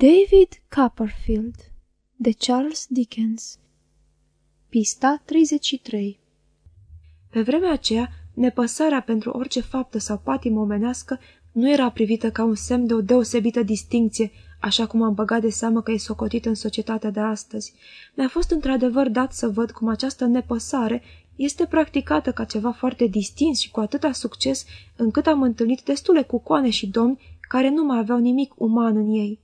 David Copperfield de Charles Dickens Pista 33 Pe vremea aceea, nepăsarea pentru orice faptă sau patimă omenească nu era privită ca un semn de o deosebită distinție, așa cum am băgat de seamă că e socotit în societatea de astăzi. Mi-a fost într-adevăr dat să văd cum această nepăsare este practicată ca ceva foarte distins și cu atâta succes, încât am întâlnit destule cucoane și domni care nu mai aveau nimic uman în ei.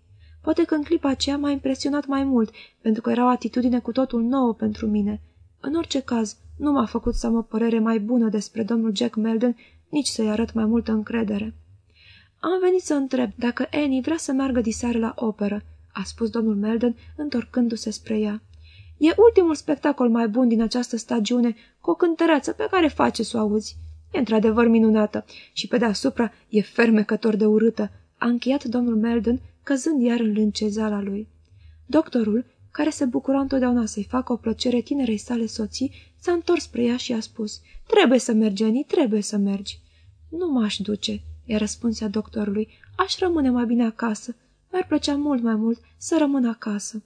Poate că în clipa aceea m-a impresionat mai mult, pentru că era o atitudine cu totul nouă pentru mine. În orice caz, nu m-a făcut să am o părere mai bună despre domnul Jack Melden, nici să-i arăt mai multă încredere. Am venit să întreb dacă Annie vrea să meargă diseară la operă, a spus domnul Melden, întorcându-se spre ea. E ultimul spectacol mai bun din această stagiune, cu o cântăreață pe care face să o auzi. E într-adevăr minunată și pe deasupra e fermecător de urâtă, a încheiat domnul Melden, căzând iar în lâncezeala lui. Doctorul, care se bucura întotdeauna să-i facă o plăcere tinerei sale soții, s-a întors spre ea și a spus, Trebuie să mergi, Annie, trebuie să mergi." Nu m-aș duce," i-a răspuns ea doctorului, aș rămâne mai bine acasă. Mi-ar plăcea mult mai mult să rămân acasă."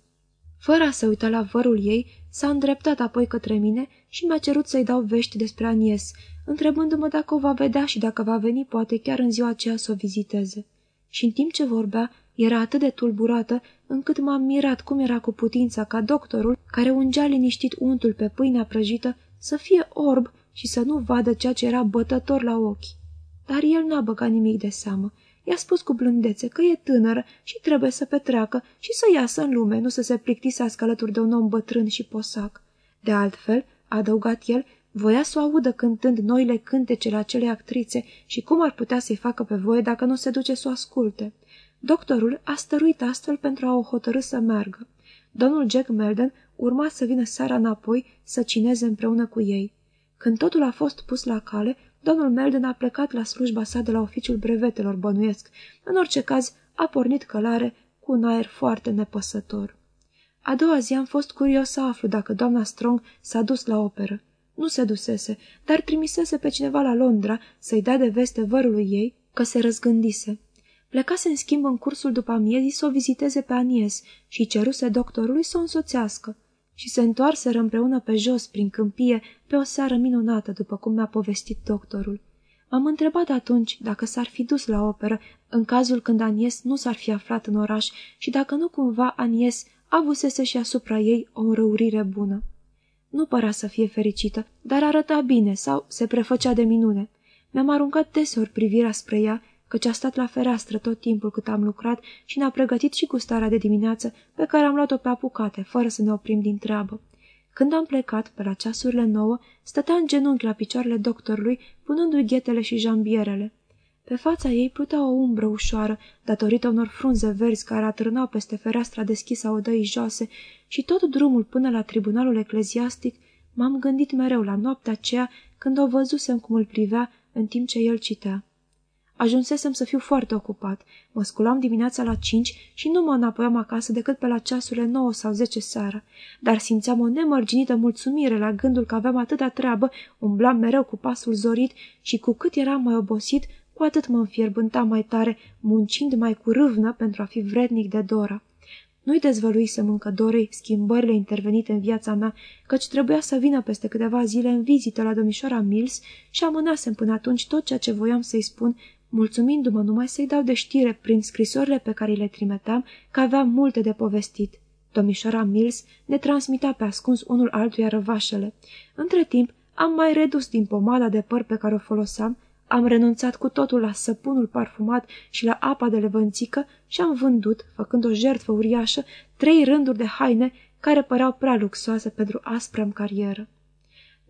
Fără a se uita la vărul ei, s-a îndreptat apoi către mine și mi-a cerut să-i dau vești despre Anies, întrebându-mă dacă o va vedea și dacă va veni poate chiar în ziua aceea să o viziteze. Și în timp ce vorbea, era atât de tulburată, încât m-am mirat cum era cu putința ca doctorul, care ungea liniștit untul pe pâinea prăjită, să fie orb și să nu vadă ceea ce era bătător la ochi. Dar el n-a băgat nimic de seamă. I-a spus cu blândețe că e tânără și trebuie să petreacă și să iasă în lume, nu să se plictisească alături de un om bătrân și posac. De altfel, a adăugat el, voia să o audă cântând noile cântecele acelei actrițe și cum ar putea să-i facă pe voie dacă nu se duce să o asculte. Doctorul a stăruit astfel pentru a o hotărâ să meargă. Domnul Jack Melden urma să vină seara înapoi să cineze împreună cu ei. Când totul a fost pus la cale, domnul Melden a plecat la slujba sa de la oficiul brevetelor bănuiesc. În orice caz, a pornit călare cu un aer foarte nepăsător. A doua zi am fost curios să aflu dacă doamna Strong s-a dus la operă. Nu se dusese, dar trimisese pe cineva la Londra să-i dea de veste vărului ei că se răzgândise. Plecase în schimb în cursul după amiezii să o viziteze pe Anies și ceruse doctorului să o însoțească. Și se întoarseră împreună pe jos, prin câmpie, pe o seară minunată, după cum mi-a povestit doctorul. M-am întrebat atunci dacă s-ar fi dus la operă, în cazul când Anies nu s-ar fi aflat în oraș și dacă nu cumva Anies avusese și asupra ei o înrăurire bună. Nu părea să fie fericită, dar arăta bine sau se prefăcea de minune. Mi-am aruncat deseori privirea spre ea căci a stat la fereastră tot timpul cât am lucrat și ne-a pregătit și gustarea de dimineață pe care am luat-o pe apucate, fără să ne oprim din treabă. Când am plecat, pe la ceasurile nouă, stătea în genunchi la picioarele doctorului, punându-i ghetele și jambierele. Pe fața ei plutea o umbră ușoară, datorită unor frunze verzi care atârnau peste fereastra deschisă a odăii joase și tot drumul până la tribunalul ecleziastic m-am gândit mereu la noaptea aceea când o văzusem cum îl privea în timp ce el citea. Ajunsesem să fiu foarte ocupat. Mă sculam dimineața la cinci și nu mă înapoiam acasă decât pe la ceasurile nouă sau zece seara. Dar simțeam o nemărginită mulțumire la gândul că aveam atâta treabă, umblam mereu cu pasul zorit și cu cât eram mai obosit, cu atât mă înfierbânta mai tare, muncind mai cu râvnă pentru a fi vrednic de Dora. Nu-i dezvăluisem încă Dorei schimbările intervenite în viața mea, căci trebuia să vină peste câteva zile în vizită la domnișoara Mills și amânasem până atunci tot ceea ce voiam să-i spun mulțumindu-mă numai să-i dau de știre prin scrisorile pe care le trimetam că aveam multe de povestit. Domnișoara Mills ne transmitea pe ascuns unul altuia răvașele. Între timp, am mai redus din pomada de păr pe care o foloseam, am renunțat cu totul la săpunul parfumat și la apa de levănțică și am vândut, făcând o jertfă uriașă, trei rânduri de haine care păreau prea luxoase pentru aspră carieră.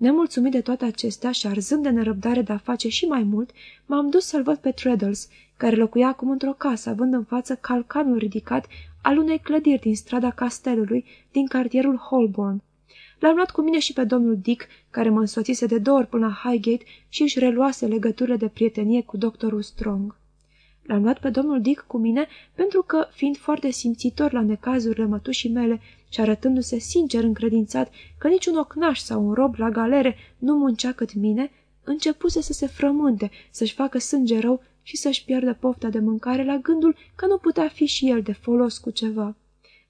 Nemulțumit de toate acestea și arzând de nerăbdare de a face și mai mult, m-am dus să-l văd pe Treadles, care locuia acum într-o casă, având în față calcanul ridicat al unei clădiri din strada castelului, din cartierul Holborn. L-am luat cu mine și pe domnul Dick, care mă însoțise de două ori până la Highgate și își reluase legăturile de prietenie cu doctorul Strong. L-am luat pe domnul Dick cu mine pentru că, fiind foarte simțitor la necazurile mătușii mele și arătându-se sincer încredințat că niciun ocnaș sau un rob la galere nu muncea cât mine, începuse să se frământe, să-și facă sânge rău și să-și pierdă pofta de mâncare la gândul că nu putea fi și el de folos cu ceva.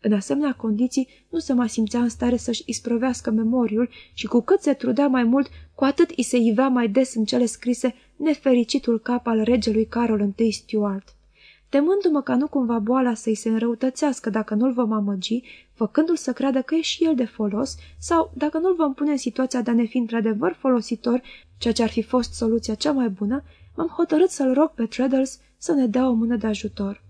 În asemenea condiții, nu se mai simțea în stare să-și isprovească memoriul și cu cât se trudea mai mult, cu atât îi se ivea mai des în cele scrise nefericitul cap al regelui Carol I Stuart. Temându-mă ca nu cumva boala să-i se înrăutățească dacă nu-l vom amăgi, făcându-l să creadă că e și el de folos, sau dacă nu-l vom pune în situația de a ne fi într-adevăr folositor, ceea ce ar fi fost soluția cea mai bună, m-am hotărât să-l rog pe Treadles să ne dea o mână de ajutor.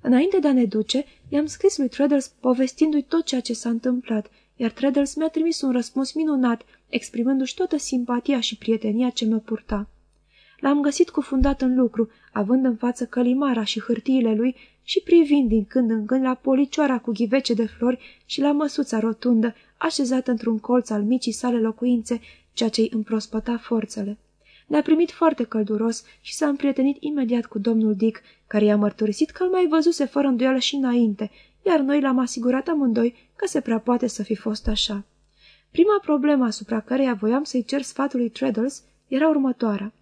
Înainte de a ne duce, i-am scris lui Treadles povestindu-i tot ceea ce s-a întâmplat, iar Treadles mi-a trimis un răspuns minunat, exprimându-și toată simpatia și prietenia ce mă purta. L-am găsit cufundat în lucru, având în față călimara și hârtiile lui și privind din când în când la policioara cu ghivece de flori și la măsuța rotundă, așezată într-un colț al micii sale locuințe, ceea ce îi împrospăta forțele. Ne-a primit foarte călduros și s-a împrietenit imediat cu domnul Dick, care i-a mărturisit că îl mai văzuse fără îndoială și înainte, iar noi l-am asigurat amândoi că se prea poate să fi fost așa. Prima problemă asupra căreia voiam să-i cer sfatul lui Treadles era următoarea.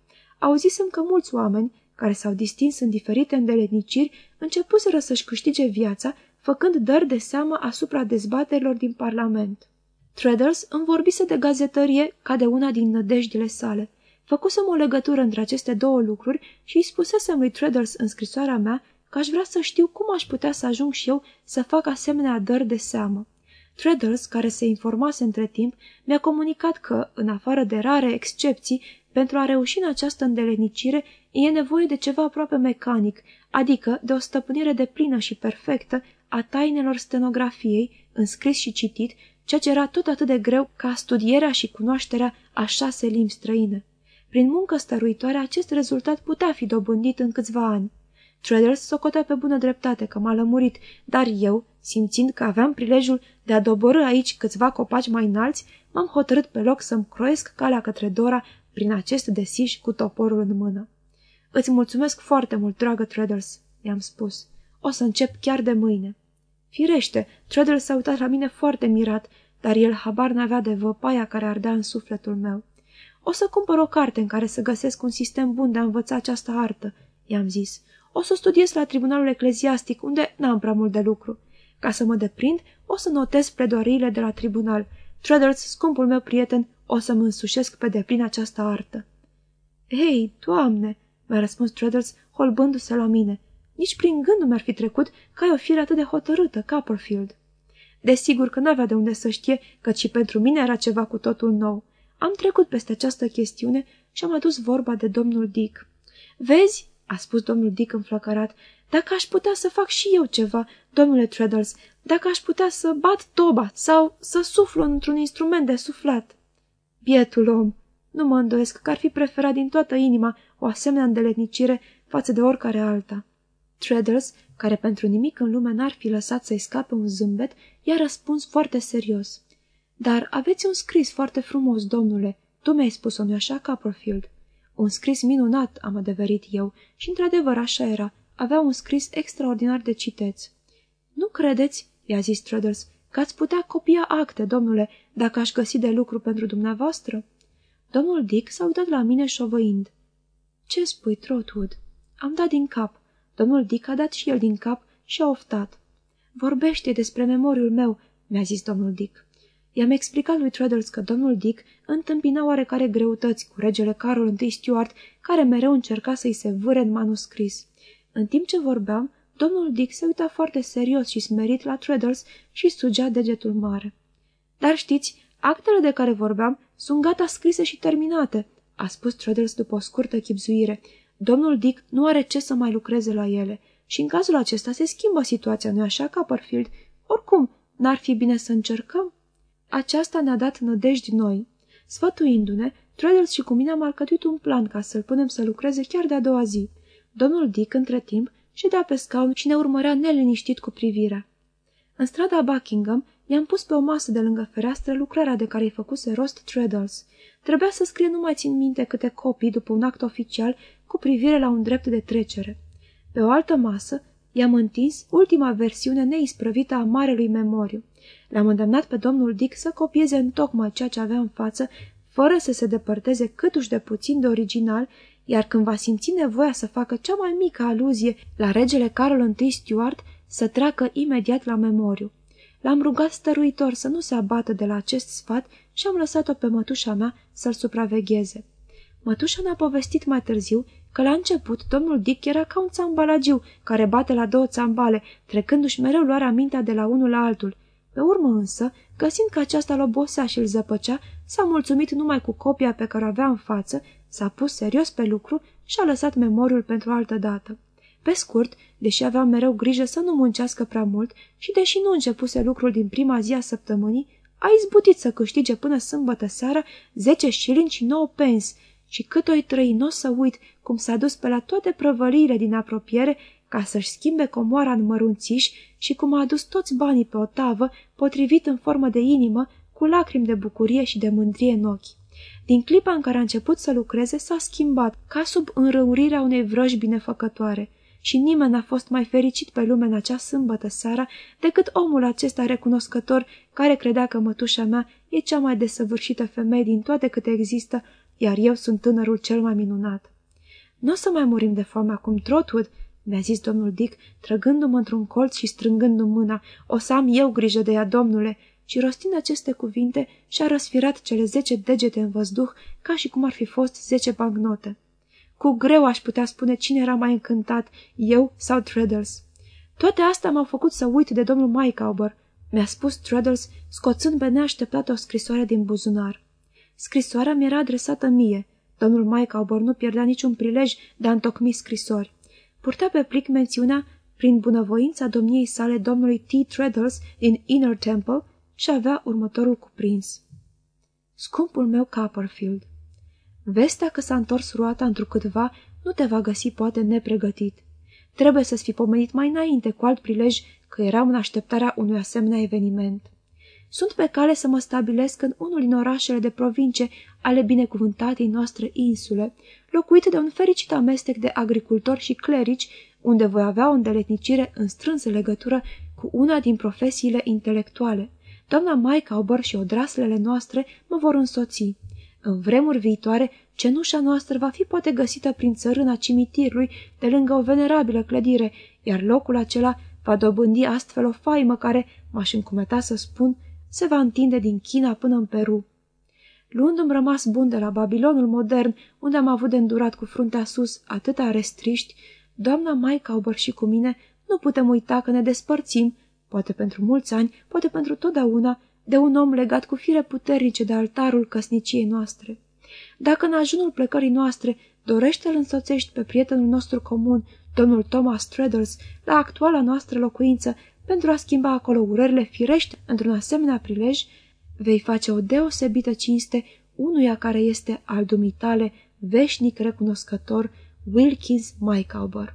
Auzisem că mulți oameni, care s-au distins în diferite îndeletniciri, începuseră să-și câștige viața, făcând dări de seamă asupra dezbaterilor din Parlament. Treadles îmi vorbise de gazetărie ca de una din nădejdile sale. Făcusem o legătură între aceste două lucruri și îi spusesem lui Treadles în scrisoarea mea că aș vrea să știu cum aș putea să ajung și eu să fac asemenea dări de seamă. Treadles, care se informase între timp, mi-a comunicat că, în afară de rare excepții, pentru a reuși în această îndelenicire, e nevoie de ceva aproape mecanic, adică de o stăpânire de plină și perfectă a tainelor stenografiei, înscris și citit, ceea ce era tot atât de greu ca studierea și cunoașterea a șase limbi străine. Prin muncă stăruitoare, acest rezultat putea fi dobândit în câțiva ani. Traders socotea pe bună dreptate că m-a lămurit, dar eu, simțind că aveam prilejul de a doborâ aici câțiva copaci mai înalți, m-am hotărât pe loc să-mi croiesc calea către Dora prin acest desiș cu toporul în mână. Îți mulțumesc foarte mult, dragă Treadles, i-am spus. O să încep chiar de mâine. Firește, Treadles s-a uitat la mine foarte mirat, dar el habar n-avea de văpaia care ardea în sufletul meu. O să cumpăr o carte în care să găsesc un sistem bun de a învăța această artă, i-am zis. O să studiez la tribunalul ecleziastic, unde n-am prea mult de lucru. Ca să mă deprind, o să notez pledoariile de la tribunal. Treadles, scumpul meu prieten, o să-mi însușesc pe deplin această artă. Hei, doamne!" mi-a răspuns Treadles, holbându-se la mine. Nici prin gând nu mi-ar fi trecut că ai o fire atât de hotărâtă, Copperfield." Desigur că n-avea de unde să știe că și pentru mine era ceva cu totul nou. Am trecut peste această chestiune și am adus vorba de domnul Dick. Vezi?" a spus domnul Dick înflăcărat, dacă aș putea să fac și eu ceva, domnule Treadles, dacă aș putea să bat toba sau să suflu într-un instrument de suflat." Bietul om! Nu mă îndoiesc că ar fi preferat din toată inima o asemenea îndeletnicire față de oricare alta. Treadles, care pentru nimic în lume n-ar fi lăsat să-i scape un zâmbet, i-a răspuns foarte serios. Dar aveți un scris foarte frumos, domnule. Tu mi-ai spus-o, nu așa, Copperfield?" Un scris minunat, am adeverit eu, și într-adevăr așa era. Avea un scris extraordinar de citeț. Nu credeți?" i-a zis Treadles, că ați putea copia acte, domnule, dacă aș găsi de lucru pentru dumneavoastră?" Domnul Dick s-a uitat la mine șovăind. Ce spui, Trotwood?" Am dat din cap. Domnul Dick a dat și el din cap și a oftat. Vorbește despre memoriul meu," mi-a zis domnul Dick. I-am explicat lui Treadles că domnul Dick întâmpina oarecare greutăți cu regele Carol I Stuart, care mereu încerca să-i se vâre în manuscris. În timp ce vorbeam, Domnul Dick se uita foarte serios și smerit la Treadles și sugea degetul mare. Dar știți, actele de care vorbeam sunt gata scrise și terminate, a spus Treadles după o scurtă chipzuire. Domnul Dick nu are ce să mai lucreze la ele și în cazul acesta se schimbă situația, nu așa, Copperfield? Oricum, n-ar fi bine să încercăm? Aceasta ne-a dat nădejdi noi. Sfătuindu-ne, Treadles și cu mine am alcătuit un plan ca să-l punem să lucreze chiar de-a doua zi. Domnul Dick, între timp, ședea pe scaun și ne urmărea neliniștit cu privirea. În strada Buckingham i-am pus pe o masă de lângă fereastră lucrarea de care îi făcuse rost Treadles. Trebuia să scrie nu mai țin minte câte copii după un act oficial cu privire la un drept de trecere. Pe o altă masă i-am întins ultima versiune neisprăvită a Marelui Memoriu. L-am îndemnat pe domnul Dick să copieze în tocmai ceea ce avea în față, fără să se depărteze câtuși de puțin de original, iar când va simți nevoia să facă cea mai mică aluzie la regele Carol I Stuart, să treacă imediat la memoriu. L-am rugat stăruitor să nu se abată de la acest sfat și am lăsat-o pe mătușa mea să-l supravegheze. Mătușa ne-a povestit mai târziu că la început domnul Dick era ca un țambalagiu care bate la două țambale, trecându-și mereu luarea mintea de la unul la altul. Pe urmă însă, găsind că aceasta îl obosea și îl zăpăcea, s-a mulțumit numai cu copia pe care o avea în față, s-a pus serios pe lucru și a lăsat memoriul pentru altă dată. Pe scurt, deși avea mereu grijă să nu muncească prea mult și deși nu începuse lucrul din prima zi a săptămânii, a izbutit să câștige până sâmbătă seara 10 shilling și 9 pence și cât o-i trăi, n-o să uit cum s-a dus pe la toate prăvăliile din apropiere ca să-și schimbe comoara în mărunțiși și cum a adus toți banii pe o tavă, potrivit în formă de inimă, cu lacrimi de bucurie și de mândrie în ochi. Din clipa în care a început să lucreze, s-a schimbat, ca sub înrăurirea unei vrăji binefăcătoare. Și nimeni n-a fost mai fericit pe lume în acea sâmbătă seara decât omul acesta recunoscător care credea că mătușa mea e cea mai desăvârșită femeie din toate câte există, iar eu sunt tânărul cel mai minunat. Nu o să mai murim de foame acum, Trotwood, mi-a zis domnul Dick, trăgându-mă într-un colț și strângându-mi mâna. O să am eu grijă de ea, domnule. Și rostind aceste cuvinte, și-a răsfirat cele zece degete în văzduh, ca și cum ar fi fost zece bancnote. Cu greu aș putea spune cine era mai încântat, eu sau Treadles. Toate astea m-au făcut să uit de domnul Mycauber, mi-a spus Treadles, scoțând pe neașteptat o scrisoare din buzunar. Scrisoarea mi era adresată mie. Domnul Mycauber nu pierdea niciun prilej de a întocmi scrisori. Purta pe plic mențiunea prin bunăvoința domniei sale domnului T. Treadles din Inner Temple și avea următorul cuprins. Scumpul meu Copperfield, vestea că s-a întors roata întrucâtva nu te va găsi poate nepregătit. Trebuie să-ți fi pomenit mai înainte cu alt prilej că eram în așteptarea unui asemenea eveniment. Sunt pe cale să mă stabilesc în unul din orașele de provincie ale binecuvântatei noastre insule, locuit de un fericit amestec de agricultori și clerici, unde voi avea o îndeletnicire în strânsă legătură cu una din profesiile intelectuale. Doamna Maicaubăr și odraslele noastre mă vor însoți. În vremuri viitoare, cenușa noastră va fi poate găsită prin țărâna cimitirului de lângă o venerabilă clădire, iar locul acela va dobândi astfel o faimă care, m-aș încumeta să spun, se va întinde din China până în Peru. Luându-mi rămas bun de la Babilonul modern, unde am avut de îndurat cu fruntea sus atâta restriști, doamna Maica și cu mine nu putem uita că ne despărțim, poate pentru mulți ani, poate pentru totdeauna, de un om legat cu fire puternice de altarul căsniciei noastre. Dacă în ajunul plecării noastre dorește îl însoțești pe prietenul nostru comun, domnul Thomas Treadles, la actuala noastră locuință, pentru a schimba acolo urările firești într-un asemenea prilej, vei face o deosebită cinste unuia care este al dumitale veșnic recunoscător Wilkins Mycalber.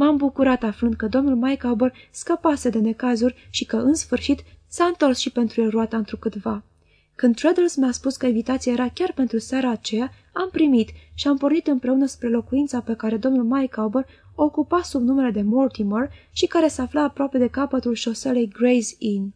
M-am bucurat aflând că domnul Mycalber scăpase de necazuri și că, în sfârșit, s-a întors și pentru el roata întrucâtva. Când Treadles mi-a spus că invitația era chiar pentru seara aceea, am primit și am pornit împreună spre locuința pe care domnul Mycalber o ocupa sub numele de Mortimer și care se afla aproape de capătul șoselei Gray's Inn.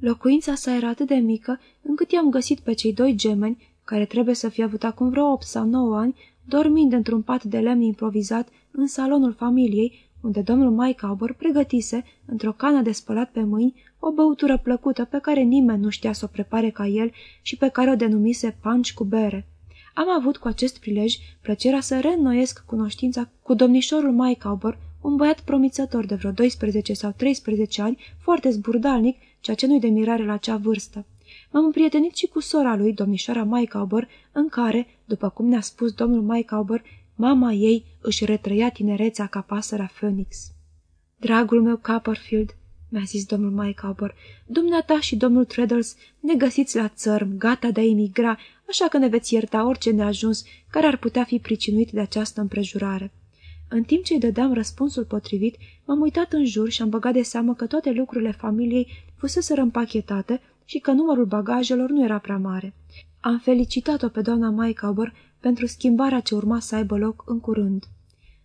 Locuința sa era atât de mică încât i-am găsit pe cei doi gemeni, care trebuie să fie avut acum vreo opt sau nouă ani, dormind într-un pat de lemn improvizat în salonul familiei, unde domnul Mycauber pregătise, într-o cană de spălat pe mâini, o băutură plăcută pe care nimeni nu știa să o prepare ca el și pe care o denumise panci cu bere. Am avut cu acest prilej plăcerea să reînnoiesc cunoștința cu domnișorul Mycauber, un băiat promițător de vreo 12 sau 13 ani, foarte zburdalnic, ceea ce nu-i de mirare la acea vârstă. M-am împrietenit și cu sora lui, domnișoara Mycauber, în care, după cum ne-a spus domnul Mycauber, mama ei își retrăia tinerețea ca pasărea Phoenix. Dragul meu Copperfield, mi-a zis domnul Mycauber, dumneata și domnul Treadles ne găsiți la țărm, gata de a emigra, așa că ne veți ierta orice neajuns care ar putea fi pricinuit de această împrejurare. În timp ce îi dădeam răspunsul potrivit, m-am uitat în jur și am băgat de seamă că toate lucrurile familiei fuseseră împachetate și că numărul bagajelor nu era prea mare. Am felicitat-o pe doamna Mycauber pentru schimbarea ce urma să aibă loc în curând.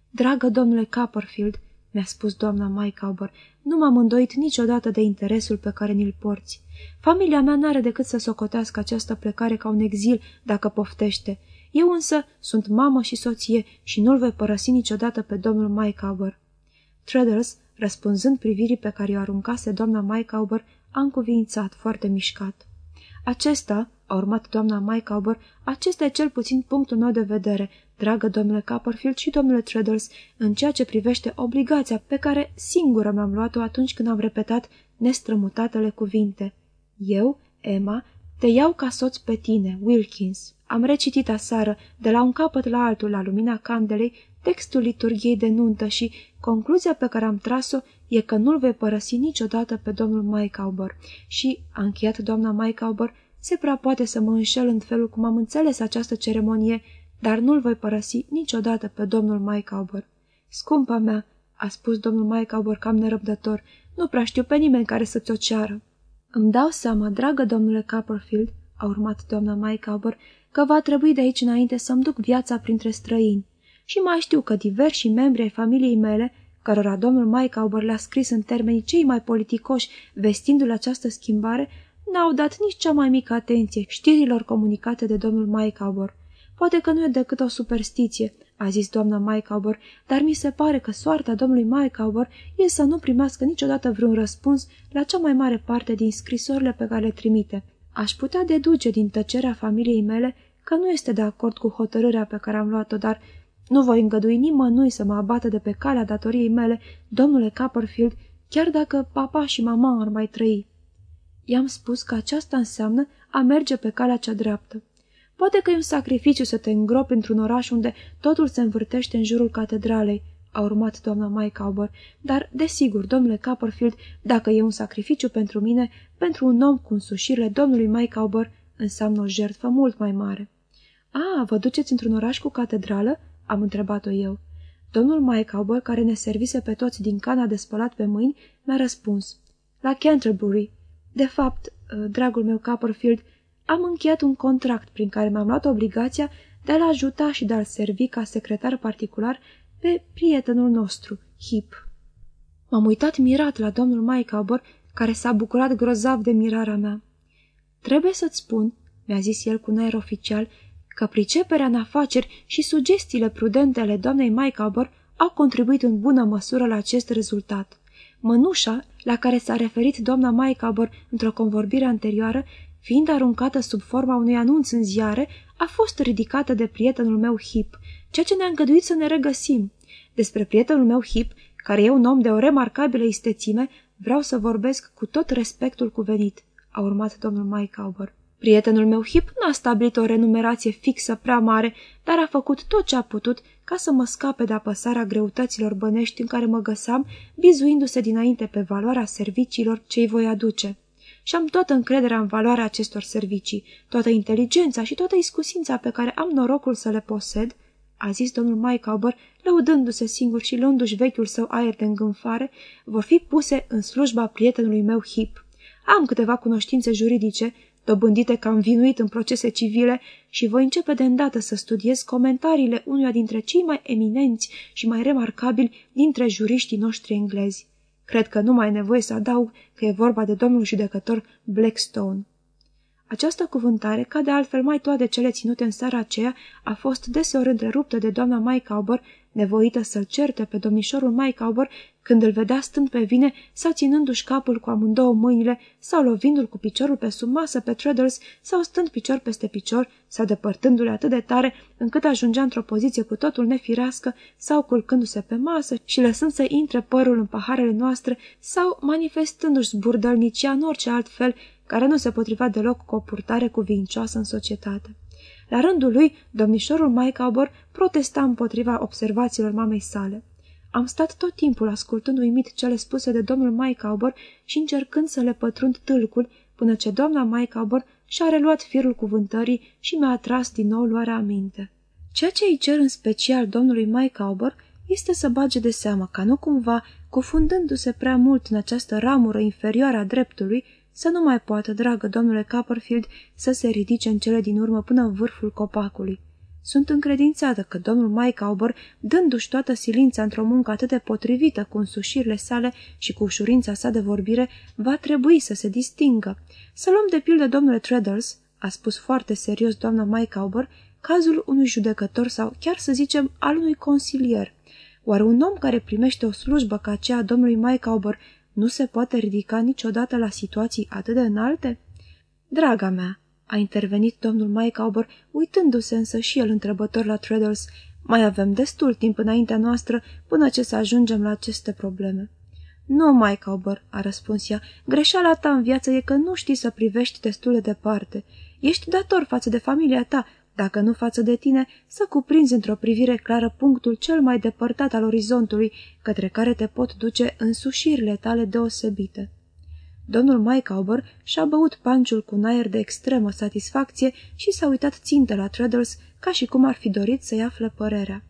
Dragă domnule Copperfield, mi-a spus doamna Mycauber, nu m-am îndoit niciodată de interesul pe care ni-l porți. Familia mea n-are decât să socotească această plecare ca un exil, dacă poftește, Eu însă sunt mamă și soție și nu-l voi părăsi niciodată pe domnul Mycauber. Treadles, răspunzând privirii pe care o aruncase doamna Mycauber, a încuvințat foarte mișcat. Acesta, a urmat doamna Mycauber, acesta e cel puțin punctul meu de vedere, dragă domnule Copperfield și domnule Treadles, în ceea ce privește obligația pe care singură mi-am luat-o atunci când am repetat nestrămutatele cuvinte. Eu, Emma, te iau ca soț pe tine, Wilkins. Am recitit aseară, de la un capăt la altul, la lumina candelei, textul liturgiei de nuntă și concluzia pe care am tras-o e că nu-l vei părăsi niciodată pe domnul Mycauber. Și, a încheiat doamna Mycauber, se prea poate să mă înșel în felul cum am înțeles această ceremonie, dar nu-l voi părăsi niciodată pe domnul Mycauber. Scumpa mea, a spus domnul Mycauber cam nerăbdător, nu prea știu pe nimeni care să-ți o ceară. Îmi dau seama, dragă domnule Copperfield, a urmat doamna Mycauber, că va trebui de aici înainte să-mi duc viața printre străini. Și mai știu că diversi membri ai familiei mele, cărora domnul Mycauber le-a scris în termenii cei mai politicoși, vestindu-le această schimbare, n-au dat nici cea mai mică atenție știrilor comunicate de domnul Mycauber. Poate că nu e decât o superstiție, a zis doamna Mycauber, dar mi se pare că soarta domnului Mycauber e să nu primească niciodată vreun răspuns la cea mai mare parte din scrisorile pe care le trimite. Aș putea deduce din tăcerea familiei mele că nu este de acord cu hotărârea pe care am luat-o, dar nu voi îngădui nimănui să mă abată de pe calea datoriei mele, domnule Copperfield, chiar dacă papa și mama ar mai trăi. I-am spus că aceasta înseamnă a merge pe calea cea dreaptă. Poate că e un sacrificiu să te îngropi într-un oraș unde totul se învârtește în jurul catedralei, a urmat doamna Mycauber, dar, desigur, domnule Copperfield, dacă e un sacrificiu pentru mine, pentru un om cu însușirile domnului Mycauber, înseamnă o jertfă mult mai mare. A, vă duceți într-un oraș cu catedrală?" Am întrebat-o eu. Domnul Mycauber, care ne servise pe toți din cana de spălat pe mâini, mi-a răspuns. La Canterbury. De fapt, dragul meu Copperfield, am încheiat un contract prin care mi-am luat obligația de a-l ajuta și de a-l servi ca secretar particular pe prietenul nostru, Hip. M-am uitat mirat la domnul Mycauber, care s-a bucurat grozav de mirarea mea. Trebuie să-ți spun, mi-a zis el cu un aer oficial, că priceperea în afaceri și sugestiile prudente ale doamnei Mycauber au contribuit în bună măsură la acest rezultat. Mănușa, la care s-a referit doamna Mycauber într-o convorbire anterioară, fiind aruncată sub forma unui anunț în ziare, a fost ridicată de prietenul meu Hip, ceea ce ne-a îngăduit să ne regăsim. Despre prietenul meu Hip, care e un om de o remarcabilă istețime, vreau să vorbesc cu tot respectul cuvenit, a urmat domnul Mycauber. Prietenul meu Hip n-a stabilit o renumerație fixă prea mare, dar a făcut tot ce a putut ca să mă scape de apăsarea greutăților bănești în care mă găsam, bizuindu-se dinainte pe valoarea serviciilor ce îi voi aduce și am toată încrederea în valoarea acestor servicii, toată inteligența și toată iscusința pe care am norocul să le posed, a zis domnul Mycauber, lăudându-se singur și luându-și vechiul său aer de îngânfare, vor fi puse în slujba prietenului meu Hip. Am câteva cunoștințe juridice, dobândite ca învinuit în procese civile și voi începe de îndată să studiez comentariile unuia dintre cei mai eminenți și mai remarcabili dintre juriștii noștri englezi. Cred că nu mai e nevoie să adaug că e vorba de domnul judecător Blackstone. Această cuvântare, ca de altfel mai toate cele ținute în seara aceea, a fost deseori întreruptă de doamna Mycauber, nevoită să-l certe pe domnișorul Mycauber când îl vedea stând pe vine sau ținându-și capul cu amândouă mâinile sau lovindu-l cu piciorul pe sub masă pe Treadles sau stând picior peste picior sau depărtându-le atât de tare încât ajungea într-o poziție cu totul nefirească sau culcându-se pe masă și lăsând să intre părul în paharele noastre sau manifestându-și zburdălnicia în orice alt fel care nu se potrivea deloc cu o purtare cuvincioasă în societate. La rândul lui, domnișorul Mycauber protesta împotriva observațiilor mamei sale. Am stat tot timpul ascultând uimit cele spuse de domnul Mycauber și încercând să le pătrund tâlcul, până ce doamna Mycauber și-a reluat firul cuvântării și mi-a atras din nou luarea aminte. Ceea ce îi cer în special domnului Mycauber este să bage de seamă ca nu cumva, cufundându-se prea mult în această ramură inferioară a dreptului, să nu mai poată, dragă domnule Copperfield, să se ridice în cele din urmă până în vârful copacului. Sunt încredințată că domnul Mycauber, dându-și toată silința într-o muncă atât de potrivită cu însușirile sale și cu ușurința sa de vorbire, va trebui să se distingă. Să luăm de pildă domnule Treadles, a spus foarte serios doamna Mycauber, cazul unui judecător sau chiar să zicem al unui consilier. Oare un om care primește o slujbă ca aceea a domnului Mycauber nu se poate ridica niciodată la situații atât de înalte? Draga mea, a intervenit domnul Mycauber, uitându-se însă și el întrebător la Treadles, mai avem destul timp înaintea noastră până ce să ajungem la aceste probleme. Nu, Mycauber, a răspuns ea, greșeala ta în viață e că nu știi să privești destul de departe. Ești dator față de familia ta, dacă nu față de tine, să cuprinzi într-o privire clară punctul cel mai depărtat al orizontului, către care te pot duce însușirile tale deosebite. Domnul Mycauber și-a băut panciul cu un aer de extremă satisfacție și s-a uitat țintă la Treadles ca și cum ar fi dorit să-i afle părerea.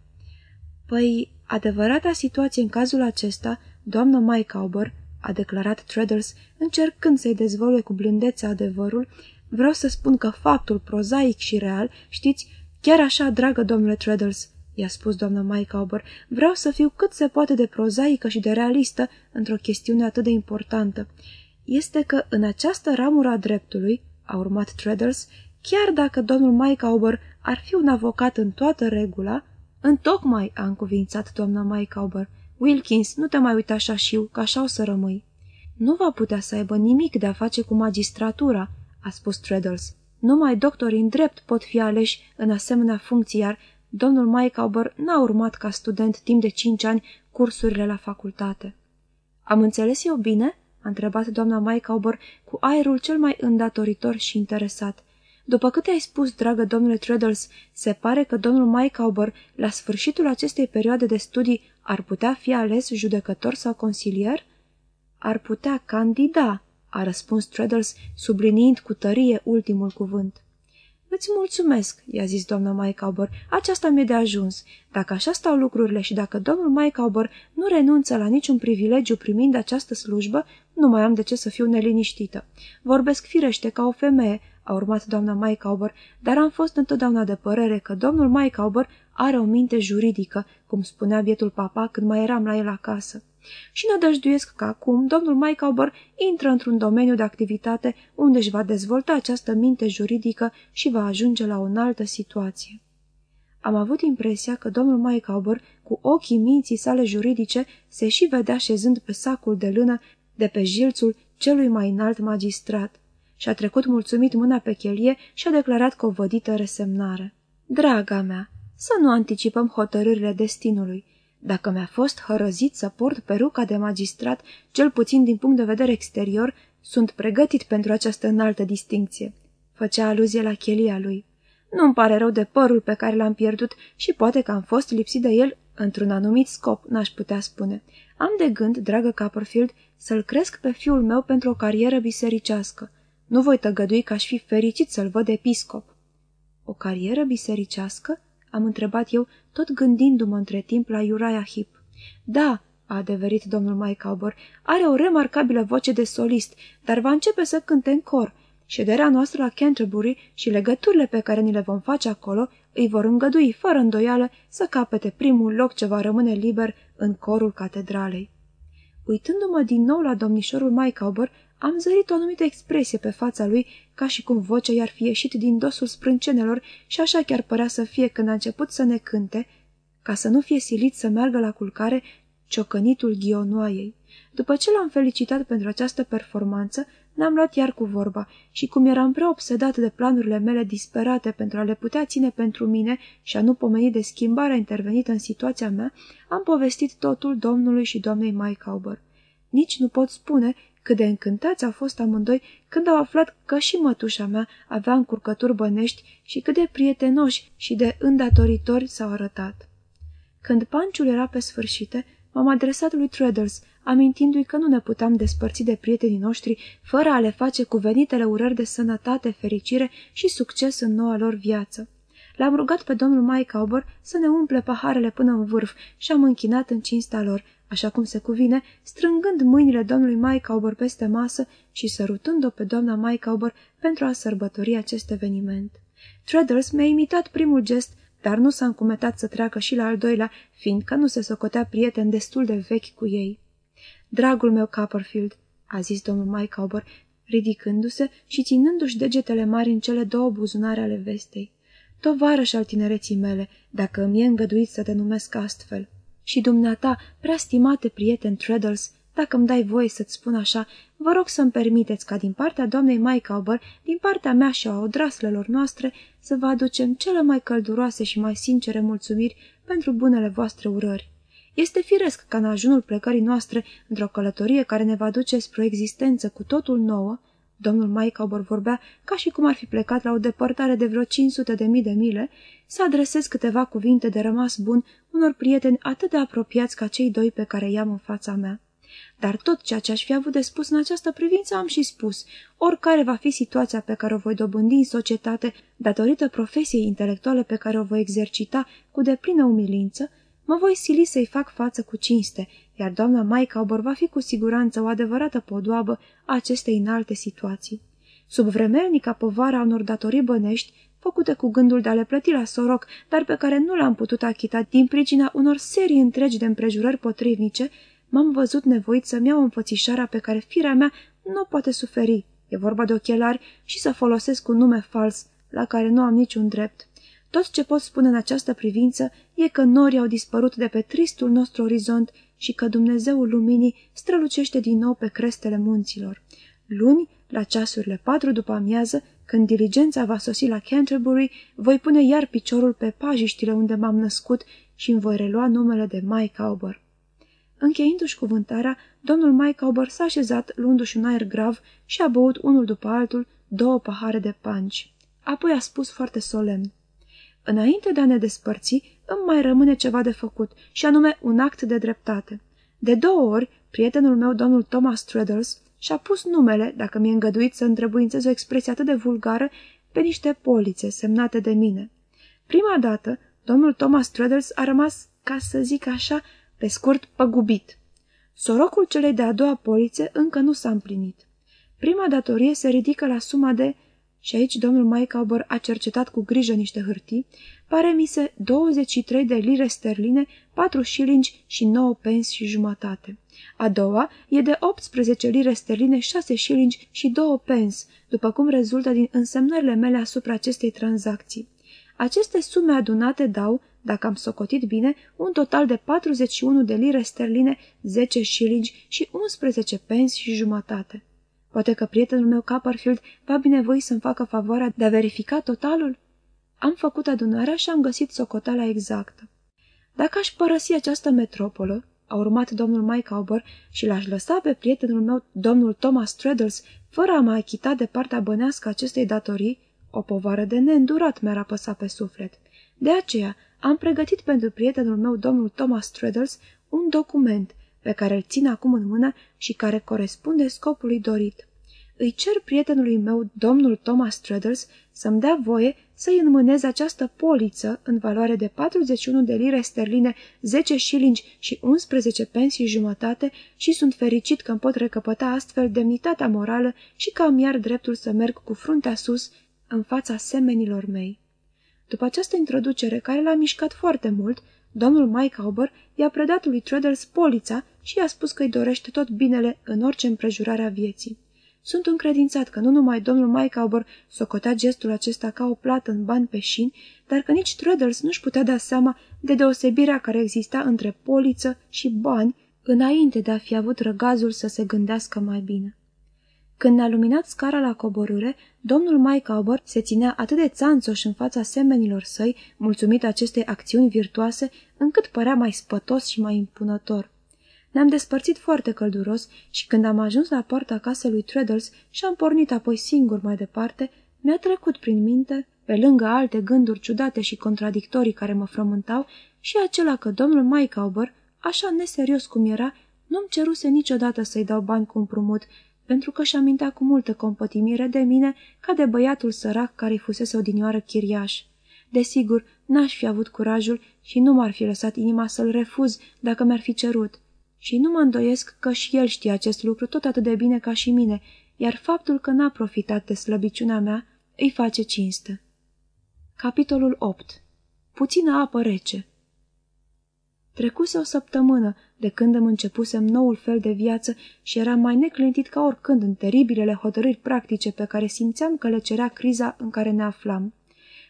Păi, adevărata situație în cazul acesta, doamnă Mycauber, a declarat Treadles, încercând să-i dezvăluie cu blândețe adevărul, vreau să spun că faptul prozaic și real, știți, chiar așa, dragă domnule Treadles, i-a spus doamna Mycauber, vreau să fiu cât se poate de prozaică și de realistă într-o chestiune atât de importantă este că în această ramură a dreptului, a urmat Treadles, chiar dacă domnul Mycauber ar fi un avocat în toată regula, întocmai a încuvințat doamna Mycauber, Wilkins, nu te mai uita așa șiu, că așa o să rămâi. Nu va putea să aibă nimic de a face cu magistratura, a spus Treadles. Numai doctorii în drept pot fi aleși în asemenea funcții, iar domnul Mycauber n-a urmat ca student timp de cinci ani cursurile la facultate. Am înțeles eu bine?" A întrebat doamna Mycauber cu aerul cel mai îndatoritor și interesat. După câte ai spus, dragă domnule Treadles, se pare că domnul Mycauber, la sfârșitul acestei perioade de studii, ar putea fi ales judecător sau consilier? Ar putea candida, a răspuns Treadles, subliniind cu tărie ultimul cuvânt. Îți mulțumesc, i-a zis doamna Mycauber, aceasta mi-e de ajuns. Dacă așa stau lucrurile și dacă domnul Mycauber nu renunță la niciun privilegiu primind această slujbă, nu mai am de ce să fiu neliniștită. Vorbesc firește ca o femeie, a urmat doamna Mycauber, dar am fost întotdeauna de părere că domnul Mycauber are o minte juridică, cum spunea bietul papa când mai eram la el acasă și nădăjduiesc că acum domnul Mycauber intră într-un domeniu de activitate unde își va dezvolta această minte juridică și va ajunge la o altă situație. Am avut impresia că domnul Mycauber, cu ochii minții sale juridice, se și vedea șezând pe sacul de lână de pe jilțul celui mai înalt magistrat și a trecut mulțumit mâna pe chelie și a declarat cu o vădită resemnare. Draga mea, să nu anticipăm hotărârile destinului. Dacă mi-a fost hărăzit să port peruca de magistrat, cel puțin din punct de vedere exterior, sunt pregătit pentru această înaltă distinție. Făcea aluzie la chelia lui. Nu-mi pare rău de părul pe care l-am pierdut și poate că am fost lipsit de el într-un anumit scop, n-aș putea spune. Am de gând, dragă Copperfield, să-l cresc pe fiul meu pentru o carieră bisericească. Nu voi tăgădui că aș fi fericit să-l văd episcop. O carieră bisericească? Am întrebat eu, tot gândindu-mă între timp la Uriah Heep. Da, a adeverit domnul Mycauber, are o remarcabilă voce de solist, dar va începe să cânte în cor. Șederea noastră la Canterbury și legăturile pe care ni le vom face acolo îi vor îngădui fără îndoială să capete primul loc ce va rămâne liber în corul catedralei. Uitându-mă din nou la domnișorul Mycauber, am zărit o anumită expresie pe fața lui, ca și cum vocea i-ar fi ieșit din dosul sprâncenelor și așa chiar părea să fie când a început să ne cânte, ca să nu fie silit să meargă la culcare ciocănitul ghionoaiei. După ce l-am felicitat pentru această performanță, ne-am luat iar cu vorba și cum eram prea obsedat de planurile mele disperate pentru a le putea ține pentru mine și a nu pomeni de schimbarea intervenită în situația mea, am povestit totul domnului și doamnei Mycauber. Nici nu pot spune cât de încântați au fost amândoi când au aflat că și mătușa mea avea încurcături bănești și cât de prietenoși și de îndatoritori s-au arătat. Când panciul era pe sfârșite, m-am adresat lui Treadles, amintindu-i că nu ne puteam despărți de prietenii noștri fără a le face cuvenitele urări de sănătate, fericire și succes în noua lor viață. L-am rugat pe domnul Mycauber să ne umple paharele până în vârf și am închinat în cinsta lor, așa cum se cuvine, strângând mâinile domnului Mycauber peste masă și sărutând-o pe doamna Mycauber pentru a sărbători acest eveniment. Treadles mi-a imitat primul gest, dar nu s-a încumetat să treacă și la al doilea, fiindcă nu se socotea prieten destul de vechi cu ei. Dragul meu Copperfield, a zis domnul Mycauber, ridicându-se și ținându-și degetele mari în cele două buzunare ale vestei. tovarăș al tinereții mele, dacă îmi e îngăduit să te numesc astfel. Și dumneata, prea stimate prieten Treadles, dacă îmi dai voie să-ți spun așa, vă rog să-mi permiteți ca din partea doamnei Maicaubăr, din partea mea și a odraslelor noastre, să vă aducem cele mai călduroase și mai sincere mulțumiri pentru bunele voastre urări. Este firesc ca în ajunul plecării noastre, într-o călătorie care ne va duce spre o existență cu totul nouă, domnul Maicaubor vorbea ca și cum ar fi plecat la o depărtare de vreo 500 de mii de mile, să adresez câteva cuvinte de rămas bun unor prieteni atât de apropiați ca cei doi pe care i-am în fața mea. Dar tot ceea ce aș fi avut de spus în această privință am și spus. Oricare va fi situația pe care o voi dobândi în societate, datorită profesiei intelectuale pe care o voi exercita cu deplină umilință, mă voi sili să-i fac față cu cinste, iar doamna Maicaubor va fi cu siguranță o adevărată podoabă a acestei înalte situații. Sub vremelnica povara unor datorii bănești, făcute cu gândul de a le plăti la soroc, dar pe care nu le-am putut achita din pricina unor serii întregi de împrejurări potrivnice, m-am văzut nevoit să-mi iau înfățișarea pe care firea mea nu poate suferi. E vorba de ochelari și să folosesc un nume fals, la care nu am niciun drept. Tot ce pot spune în această privință e că norii au dispărut de pe tristul nostru orizont și că Dumnezeul luminii strălucește din nou pe crestele munților. Luni, la ceasurile patru după amiază, când diligența va sosi la Canterbury, voi pune iar piciorul pe pajiștile unde m-am născut și îmi voi relua numele de Mike Auber. Încheindu-și cuvântarea, domnul Mike Auber s-a așezat luându-și un aer grav și a băut unul după altul două pahare de panci. Apoi a spus foarte solemn. Înainte de a ne despărți, îmi mai rămâne ceva de făcut, și anume un act de dreptate. De două ori, prietenul meu, domnul Thomas Treadles, și-a pus numele, dacă mi-e îngăduit să întrebuințez o expresie atât de vulgară, pe niște polițe semnate de mine. Prima dată, domnul Thomas Treadles a rămas, ca să zic așa, pe scurt, păgubit. Sorocul celei de-a doua polițe încă nu s-a împlinit. Prima datorie se ridică la suma de și aici domnul Maicaubor a cercetat cu grijă niște hârtii, pare mi se 23 de lire sterline, 4 șilingi și 9 pensi și jumătate. A doua e de 18 lire sterline, 6 șilingi și 2 pens, după cum rezultă din însemnările mele asupra acestei tranzacții. Aceste sume adunate dau, dacă am socotit bine, un total de 41 de lire sterline, 10 șilingi și 11 pensi și jumătate. Poate că prietenul meu Copperfield va binevoi să-mi facă favoarea de a verifica totalul? Am făcut adunarea și am găsit socotala exactă. Dacă aș părăsi această metropolă, a urmat domnul Mike Auber și l-aș lăsa pe prietenul meu, domnul Thomas Treadles, fără a mă achita de partea bănească acestei datorii, o povară de neîndurat mi-ar apăsa pe suflet. De aceea am pregătit pentru prietenul meu, domnul Thomas Treadles, un document pe care îl țin acum în mână și care corespunde scopului dorit. Îi cer prietenului meu, domnul Thomas Treadles, să-mi dea voie să-i înmânez această poliță în valoare de 41 de lire sterline, 10 șilingi și 11 pensii jumătate și sunt fericit că îmi pot recăpăta astfel demnitatea morală și că am iar dreptul să merg cu fruntea sus în fața semenilor mei. După această introducere, care l-a mișcat foarte mult, domnul Mike Auber i-a predat lui Treadles polița și i-a spus că îi dorește tot binele în orice împrejurare a vieții. Sunt încredințat că nu numai domnul Mike Auber socotea gestul acesta ca o plată în bani pe șini, dar că nici Treadles nu-și putea da seama de deosebirea care exista între poliță și bani înainte de a fi avut răgazul să se gândească mai bine. Când ne-a luminat scara la coborâre, domnul Mike Auber se ținea atât de țanțoș în fața semenilor săi, mulțumit acestei acțiuni virtuoase, încât părea mai spătos și mai impunător. Ne-am despărțit foarte călduros și când am ajuns la poarta casei lui Treadles și am pornit apoi singur mai departe, mi-a trecut prin minte, pe lângă alte gânduri ciudate și contradictorii care mă frământau, și acela că domnul Mike Auber, așa neserios cum era, nu-mi ceruse niciodată să-i dau bani cu împrumut, pentru că și amintea cu multă compătimire de mine ca de băiatul sărac care-i fusese odinioară chiriaș. Desigur, n-aș fi avut curajul și nu m-ar fi lăsat inima să-l refuz dacă mi-ar fi cerut. Și nu mă îndoiesc că și el știe acest lucru tot atât de bine ca și mine, iar faptul că n-a profitat de slăbiciunea mea îi face cinste. Capitolul 8 Puțină apă rece Trecuse o săptămână de când îmi începusem noul fel de viață și eram mai neclintit ca oricând în teribilele hotărâri practice pe care simțeam că le cerea criza în care ne aflam.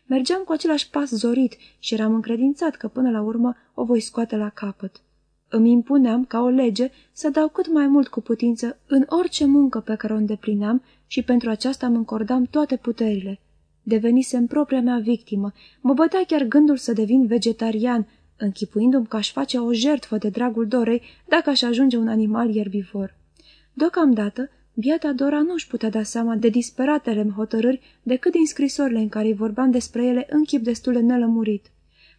Mergeam cu același pas zorit și eram încredințat că până la urmă o voi scoate la capăt. Îmi impuneam, ca o lege, să dau cât mai mult cu putință în orice muncă pe care o îndeplineam și pentru aceasta îmi încordam toate puterile. Devenisem propria mea victimă, mă bătea chiar gândul să devin vegetarian, închipuindu-mi că aș face o jertfă de dragul Dorei dacă aș ajunge un animal ierbivor. Deocamdată, biata Dora nu își putea da seama de disperatele hotărâri decât din scrisorile în care îi vorbeam despre ele în chip destul de nelămurit.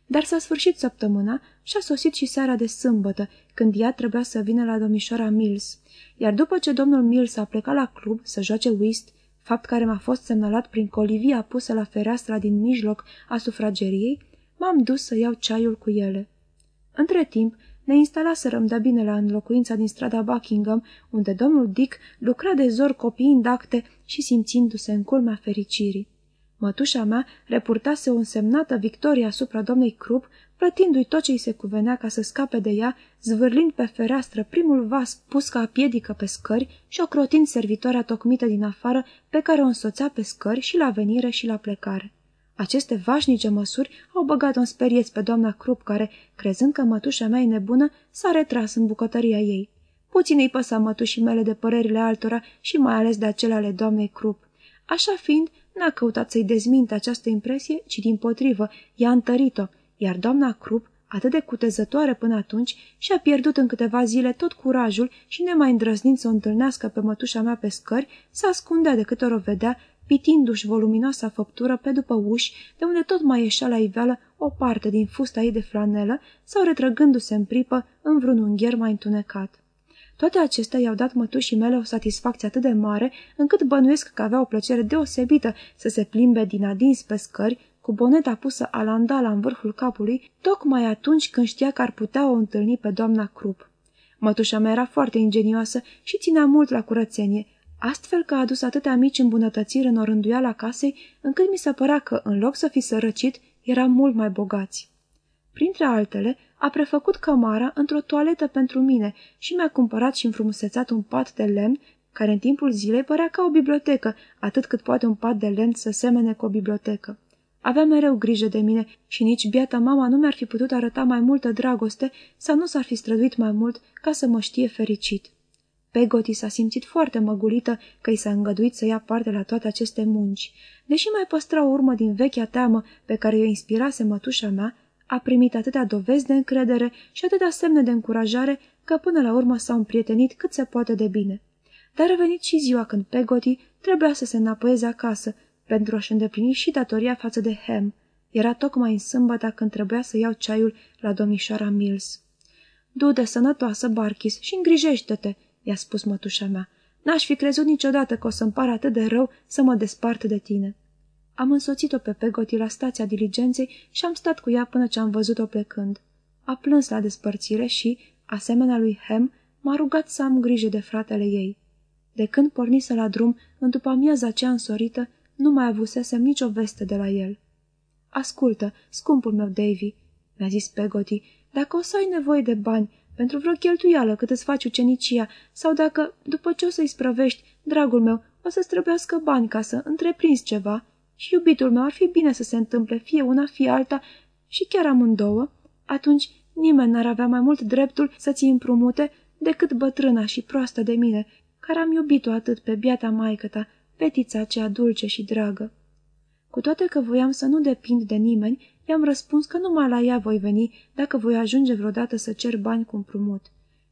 Dar s-a sfârșit săptămâna și a sosit și seara de sâmbătă, când ea trebuia să vină la domnișoara Mills. Iar după ce domnul Mills a plecat la club să joace whist, fapt care m-a fost semnalat prin colivia pusă la fereastra din mijloc a sufrageriei, m-am dus să iau ceaiul cu ele. Între timp, ne instalaserăm de bine la înlocuința din strada Buckingham, unde domnul Dick lucra de zor copiind acte și simțindu-se în culmea fericirii. Mătușa mea repurtase o însemnată victorie asupra domnei Krupp, plătindu-i tot ce îi se cuvenea ca să scape de ea, zvârlind pe fereastră primul vas pus ca piedică pe scări și ocrotind servitoarea tocmită din afară pe care o însoțea pe scări și la venire și la plecare. Aceste vașnice măsuri au băgat un sperieț pe doamna Krupp, care, crezând că mătușa mea e nebună, s-a retras în bucătăria ei. Puțin îi păsa mătușii mele de părerile altora și mai ales de acele ale doamnei Krupp. Așa fiind, n-a căutat să-i dezminte această impresie, ci din potrivă, i-a întărit-o, iar doamna Krupp, atât de cutezătoare până atunci, și-a pierdut în câteva zile tot curajul și, nemai îndrăznind să o întâlnească pe mătușa mea pe scări, s-a ascundea de câte ori o vedea, pitindu-și voluminoasa făptură pe după uși, de unde tot mai ieșea la iveală o parte din fusta ei de flanelă sau retrăgându-se în pripă în vreun ungher mai întunecat. Toate acestea i-au dat mătușii mele o satisfacție atât de mare, încât bănuiesc că avea o plăcere deosebită să se plimbe din adins pe scări, cu boneta pusă alandala în vârful capului, tocmai atunci când știa că ar putea o întâlni pe doamna Krupp. Mătușa mea era foarte ingenioasă și ținea mult la curățenie, astfel că a adus atâtea mici îmbunătățiri în orânduiala casei, încât mi se părea că, în loc să fi sărăcit, eram mult mai bogați. Printre altele, a prefăcut cămara într-o toaletă pentru mine și mi-a cumpărat și înfrumusețat un pat de lemn, care în timpul zilei părea ca o bibliotecă, atât cât poate un pat de lemn să semene cu o bibliotecă. Avea mereu grijă de mine și nici biata mama nu mi-ar fi putut arăta mai multă dragoste sau nu s-ar fi străduit mai mult ca să mă știe fericit. Pegoti s-a simțit foarte măgulită că i s-a îngăduit să ia parte la toate aceste munci. Deși mai păstra o urmă din vechea teamă pe care o inspirase mătușa mea, a primit atâtea dovezi de încredere și atâtea semne de încurajare că până la urmă s-au împrietenit cât se poate de bine. Dar a venit și ziua când Pegoti trebuia să se înapoieze acasă pentru a-și îndeplini și datoria față de Hem. Era tocmai în sâmbătă când trebuia să iau ceaiul la domnișoara Mills. Du-de sănătoasă, Barchis, și îngrijește-te, i-a spus mătușa mea. N-aș fi crezut niciodată că o să-mi pară atât de rău să mă despart de tine. Am însoțit-o pe Pegoti la stația diligenței și am stat cu ea până ce am văzut-o plecând. A plâns la despărțire și, asemenea lui Hem, m-a rugat să am grijă de fratele ei. De când pornise la drum, în după amiaza cea însorită, nu mai avusesem nicio veste de la el. Ascultă, scumpul meu Davy, mi-a zis Pegoti, dacă o să ai nevoie de bani, pentru vreo cheltuială cât îți faci ucenicia, sau dacă, după ce o să-i sprăvești, dragul meu, o să-ți trebuiască bani ca să întreprinzi ceva, și iubitul meu ar fi bine să se întâmple fie una, fie alta și chiar amândouă, atunci nimeni n-ar avea mai mult dreptul să-ți împrumute decât bătrâna și proastă de mine, care am iubit-o atât pe biata maică ta, fetița aceea dulce și dragă. Cu toate că voiam să nu depind de nimeni, i-am răspuns că numai la ea voi veni dacă voi ajunge vreodată să cer bani cu împrumut.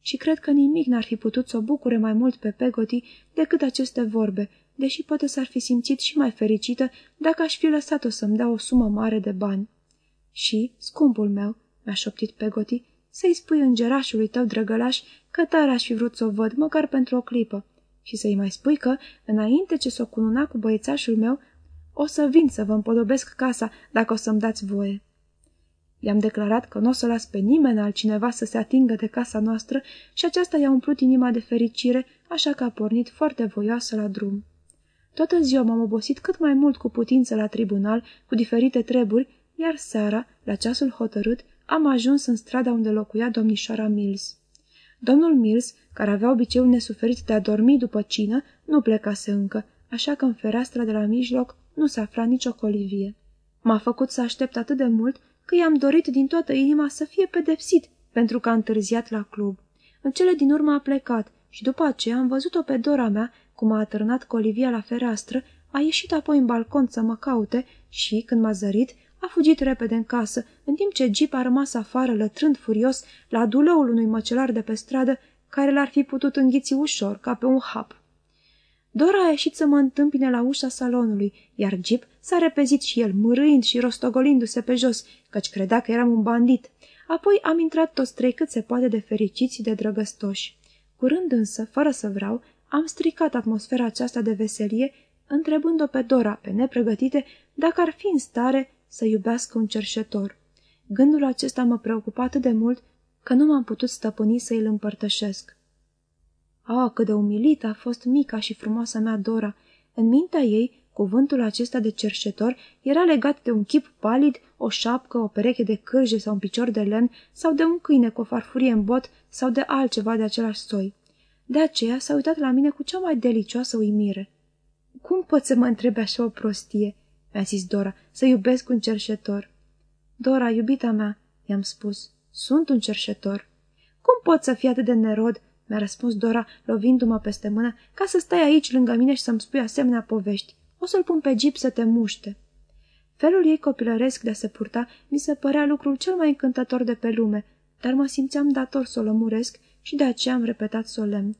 Și cred că nimic n-ar fi putut să o bucure mai mult pe Pegoti decât aceste vorbe, deși poate s-ar fi simțit și mai fericită dacă aș fi lăsat-o să-mi dea o sumă mare de bani. Și, scumpul meu, mi-a șoptit Pegoti, să-i spui îngerașului tău drăgălaș că tare aș fi vrut să o văd, măcar pentru o clipă, și să-i mai spui că, înainte ce să o cununa cu băiețașul meu, o să vin să vă împodobesc casa dacă o să-mi dați voie. I-am declarat că nu o să las pe nimeni altcineva să se atingă de casa noastră și aceasta i-a umplut inima de fericire, așa că a pornit foarte voioasă la drum. Toată ziua m-am obosit cât mai mult cu putință la tribunal, cu diferite treburi, iar seara, la ceasul hotărât, am ajuns în strada unde locuia domnișoara Mills. Domnul Mills, care avea obiceiul nesuferit de a dormi după cină, nu plecase încă, așa că în fereastra de la mijloc nu se afla nicio colivie. M-a făcut să aștept atât de mult că i-am dorit din toată inima să fie pedepsit pentru că a întârziat la club. În cele din urmă a plecat și după aceea am văzut-o pe Dora mea, cum a atârnat cu Olivia la fereastră, a ieșit apoi în balcon să mă caute și, când m-a zărit, a fugit repede în casă, în timp ce Jeep a rămas afară, lătrând furios, la duleul unui măcelar de pe stradă, care l-ar fi putut înghiți ușor, ca pe un hap. Dora a ieșit să mă întâmpine la ușa salonului, iar Jeep s-a repezit și el, mârâind și rostogolindu-se pe jos, căci credea că eram un bandit. Apoi am intrat toți trei cât se poate de fericiți și de drăgăstoși. Curând însă, fără să vreau, am stricat atmosfera aceasta de veselie, întrebând-o pe Dora, pe nepregătite, dacă ar fi în stare să iubească un cerșetor. Gândul acesta mă preocupa atât de mult că nu m-am putut stăpâni să îl împărtășesc. A, cât de umilită a fost mica și frumoasa mea Dora. În mintea ei, cuvântul acesta de cerșetor era legat de un chip palid, o șapcă, o pereche de cârje sau un picior de lemn sau de un câine cu o farfurie în bot sau de altceva de același soi. De aceea s-a uitat la mine cu cea mai delicioasă uimire. Cum poți să mă întrebi așa o prostie?" mi-a zis Dora, să iubesc un cerșetor. Dora, iubita mea, i-am spus, sunt un cerșetor. Cum pot să fii atât de nerod mi-a răspuns Dora, lovindu-mă peste mână, ca să stai aici lângă mine și să-mi spui asemenea povești. O să-l pun pe Jeep să te muște. Felul ei copilăresc de a se purta mi se părea lucrul cel mai încântător de pe lume, dar mă simțeam dator să o lămuresc și de aceea am repetat solemn.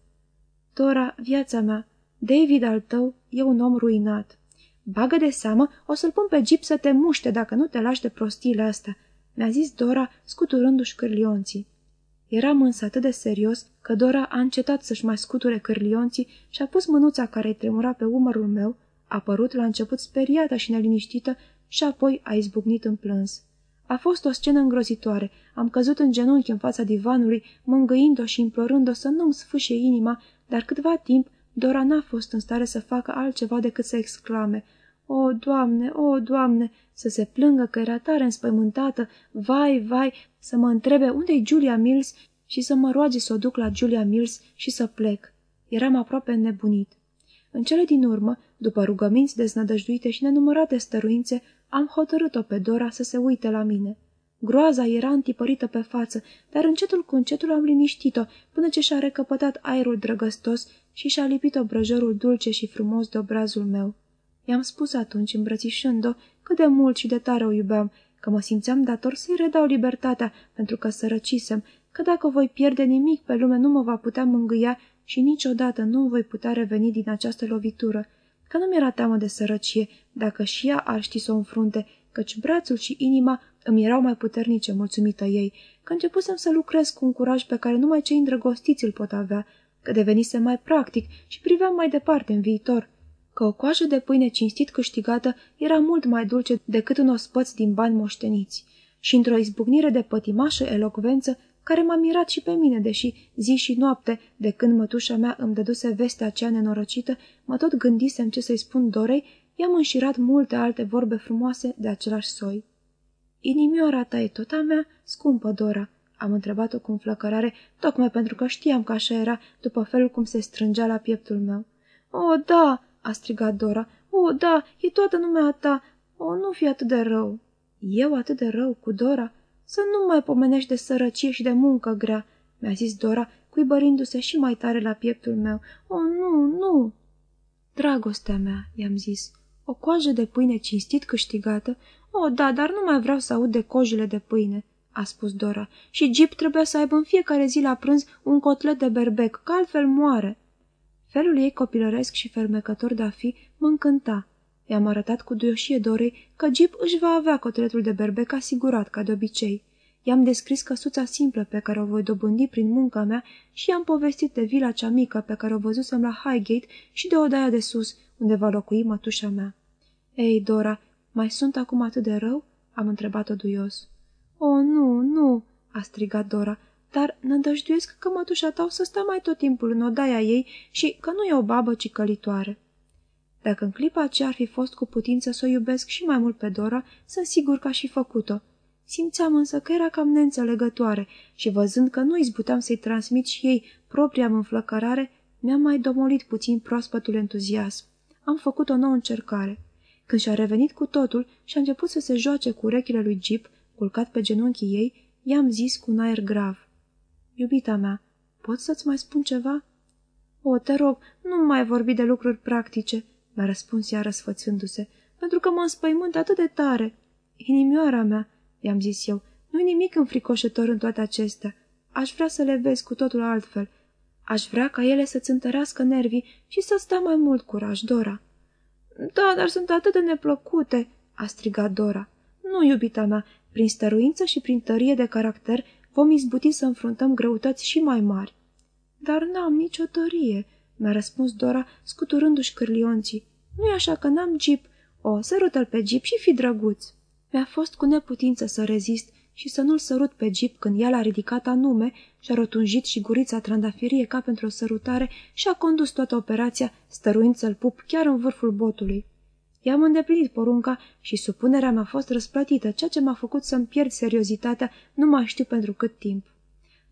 Dora, viața mea, David al tău e un om ruinat. Bagă de seamă, o să-l pun pe Jeep să te muște dacă nu te lași de prostiile astea, mi-a zis Dora, scuturându-și cârlionții. Eram însă atât de serios că Dora a încetat să-și mai scuture cârlionții și a pus mânuța care îi tremura pe umărul meu, a părut la început speriată și neliniștită și apoi a izbucnit în plâns. A fost o scenă îngrozitoare. Am căzut în genunchi în fața divanului, mângâind-o și implorând-o să nu-mi sfâșie inima, dar câtva timp Dora n-a fost în stare să facă altceva decât să exclame – o, Doamne, o, Doamne, să se plângă că era tare înspăimântată, vai, vai, să mă întrebe unde-i Julia Mills și să mă roage să o duc la Julia Mills și să plec. Eram aproape nebunit. În cele din urmă, după rugăminți deznădăjduite și nenumărate stăruințe, am hotărât-o pe Dora să se uite la mine. Groaza era întipărită pe față, dar încetul cu încetul am liniștit-o, până ce și-a recăpătat aerul drăgăstos și și-a lipit obrăjorul dulce și frumos de obrazul meu. I-am spus atunci, îmbrățișând-o, cât de mult și de tare o iubeam, că mă simțeam dator să-i redau libertatea, pentru că sărăcisem, că dacă voi pierde nimic pe lume nu mă va putea mângâia și niciodată nu voi putea reveni din această lovitură, că nu mi-era teamă de sărăcie, dacă și ea ar ști să o înfrunte, căci brațul și inima îmi erau mai puternice mulțumită ei, că începusem să lucrez cu un curaj pe care numai cei îndrăgostiți îl pot avea, că devenise mai practic și priveam mai departe în viitor că o coajă de pâine cinstit câștigată era mult mai dulce decât un ospăț din bani moșteniți. Și într-o izbucnire de pătimașă elocvență, care m-a mirat și pe mine, deși zi și noapte, de când mătușa mea îmi dăduse vestea aceea nenorocită, mă tot gândisem ce să-i spun Dorei, i-am înșirat multe alte vorbe frumoase de același soi. Inimioara ta e tot a mea, scumpă Dora?" am întrebat-o cu înflăcărare, tocmai pentru că știam că așa era, după felul cum se strângea la pieptul meu. O, da!" A strigat Dora. O, da, e toată lumea ta. O, nu fi atât de rău. Eu atât de rău cu Dora? Să nu mai pomenești de sărăcie și de muncă grea, mi-a zis Dora, cuibărindu-se și mai tare la pieptul meu. O, nu, nu! Dragostea mea, i-am zis, o coajă de pâine cinstit câștigată? O, da, dar nu mai vreau să aud de cojile de pâine, a spus Dora, și Jeep trebuia să aibă în fiecare zi la prânz un cotlet de berbec, că altfel moare. Felul ei copilăresc și fermecător de a fi mă încânta. I-am arătat cu duioșie Dorei că Jeep își va avea cotletul de berbec asigurat, ca de obicei. I-am descris căsuța simplă pe care o voi dobândi prin munca mea și i-am povestit de vila cea mică pe care o văzusem la Highgate și de odaia de sus, unde va locui mătușa mea. Ei, Dora, mai sunt acum atât de rău?" am întrebat-o duios. O, nu, nu!" a strigat Dora dar nădăjduiesc că mătușa ta o să stea mai tot timpul în odaia ei și că nu e o babă, ci călitoare. Dacă în clipa aceea ar fi fost cu putință să o iubesc și mai mult pe Dora, sunt sigur că aș fi făcut-o. Simțeam însă că era cam neînțelegătoare și văzând că nu izbuteam să-i transmit și ei propria înflăcărare, mi-am mai domolit puțin proaspătul entuziasm. Am făcut o nouă încercare. Când și-a revenit cu totul și a început să se joace cu urechile lui Jeep, culcat pe genunchii ei, i-am zis cu un aer grav. Iubita mea, pot să-ți mai spun ceva?" O, te rog, nu mai vorbi de lucruri practice," mi-a răspuns ea răsfățându-se, pentru că mă înspăimânt atât de tare. Inimioara mea, i-am zis eu, nu-i nimic înfricoșător în toate acestea. Aș vrea să le vezi cu totul altfel. Aș vrea ca ele să-ți întărească nervii și să-ți dea mai mult curaj, Dora." Da, dar sunt atât de neplăcute," a strigat Dora. Nu, iubita mea, prin stăruință și prin tărie de caracter vom izbuti să înfruntăm greutăți și mai mari. Dar n-am nicio tărie, mi-a răspuns Dora, scuturându-și cârlionții. Nu-i așa că n-am jeep. O, sărută-l pe jeep și fi drăguț. Mi-a fost cu neputință să rezist și să nu-l sărut pe jeep când el a ridicat anume și-a rotunjit și gurița trandafirie ca pentru o sărutare și a condus toată operația, stăruind să-l pup chiar în vârful botului. I-am îndeplinit porunca și supunerea mea a fost răsplătită, ceea ce m-a făcut să-mi pierd seriozitatea, nu mai știu pentru cât timp.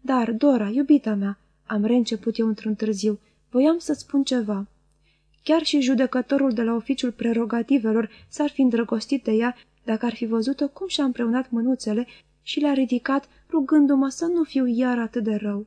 Dar, Dora, iubita mea, am reînceput eu într-un târziu, voiam să-ți spun ceva. Chiar și judecătorul de la oficiul prerogativelor s-ar fi îndrăgostit de ea dacă ar fi văzut-o cum și-a împreunat mânuțele și le-a ridicat, rugându-mă să nu fiu iar atât de rău.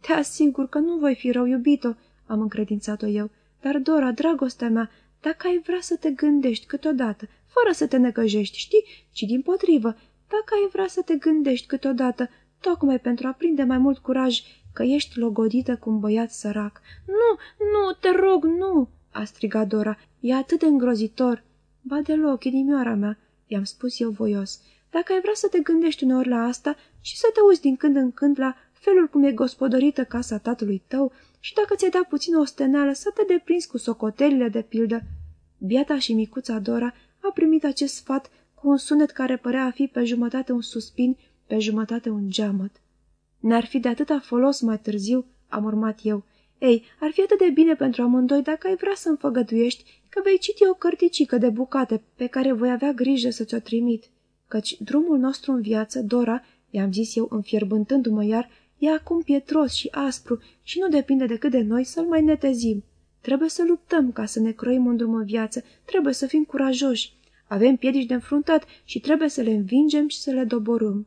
Te asigur că nu voi fi rău, iubito, am încredințat-o eu, dar, Dora, dragostea mea, dacă ai vrea să te gândești câteodată, fără să te necăjești, știi, ci din potrivă, dacă ai vrea să te gândești câteodată, tocmai pentru a prinde mai mult curaj că ești logodită cu un băiat sărac. Nu, nu, te rog, nu!" a strigat Dora. E atât de îngrozitor." Ba deloc, inimioara mea," i-am spus eu voios. Dacă ai vrea să te gândești uneori la asta și să te uiți din când în când la felul cum e gospodărită casa tatălui tău și dacă ți-ai dat puțin o steneală să te deprinzi cu socotelile de pildă. Biata și micuța Dora a primit acest sfat cu un sunet care părea a fi pe jumătate un suspin, pe jumătate un geamăt. Ne-ar fi de atâta folos mai târziu, am urmat eu. Ei, ar fi atât de bine pentru amândoi dacă ai vrea să-mi făgăduiești că vei citi o cărticică de bucate pe care voi avea grijă să ți-o trimit. Căci drumul nostru în viață, Dora, i-am zis eu înfierbântându-mă iar, e acum pietros și aspru și nu depinde decât de noi să-l mai netezim. Trebuie să luptăm ca să ne croim un drum în viață, trebuie să fim curajoși. Avem piedici de înfruntat și trebuie să le învingem și să le doborâm.